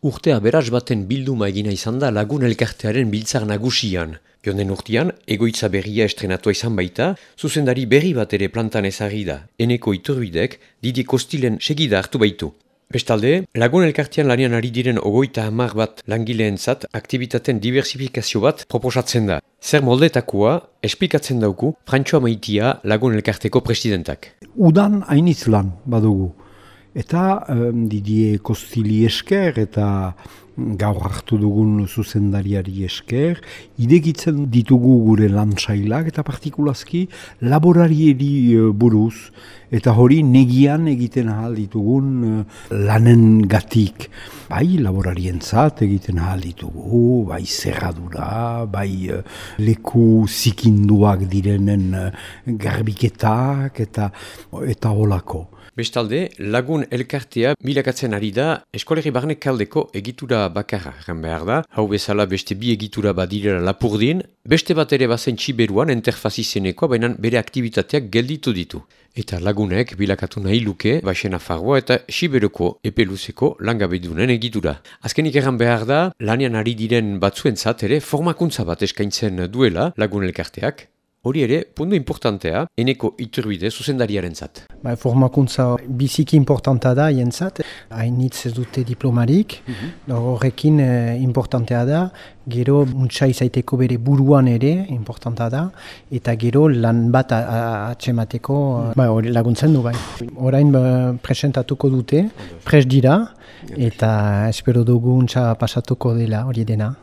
Urtea beraz baten bilduma egina izan da lagun elkartearen biltzar nagusian. Jonden urtean, egoitza berria estrenatua izan baita, zuzendari berri bat ere plantan ezagri da, eneko iturbidek, Didi Kostilen segida hartu baitu. Bestalde, lagun elkartean lanian ari diren ogoita hamar bat langileentzat aktivitaten diversifikazio bat proposatzen da. Zer moldetakoa, esplikatzen dauku, Frantxoa Maitia lagun elkarteko presidentak. Udan hainitz lan badugu. Eta um, Didie Kostili esker eta gaur hartu dugun zuzendariari esker, idegitzen ditugu gure lantsailak eta partikulazki laborarieri uh, buruz, eta hori negian egiten ahal ditugun uh, lanen gatik. Bai laborarientzat egiten ahal ditugu, bai zerradura, bai uh, leku zikinduak direnen garbiketak eta, eta holako. Bestalde, lagun elkartea bilakatzen ari da eskolegi barnek kaldeko egitura bakarra jan behar da. Hau bezala beste bi egitura badirera lapurdin, beste bat ere bazen txiberuan enterfazizenekoa, baina bere aktivitateak gelditu ditu. Eta lagunek bilakatu nahi luke, baixena farroa eta siberuko epeluzeko langabedunen egitura. Azkenik erran behar da, lanian ari diren batzuentzat ere formakuntza bat eskaintzen duela lagun elkarteak. Hori ere, puntu importantea, eneko iturbide zuzendariaren zat. Ba, formakuntza biziki importanta da jentzat, hainitz ez dute diplomarik, mm horrekin eh, importantea da, gero muntza izaiteko bere buruan ere importanta da, eta gero lan bat atxemateko ba, laguntzen du bai. Horain ba, presentatuko dute, pres dira, eta espero dugu pasatuko dela hori dena.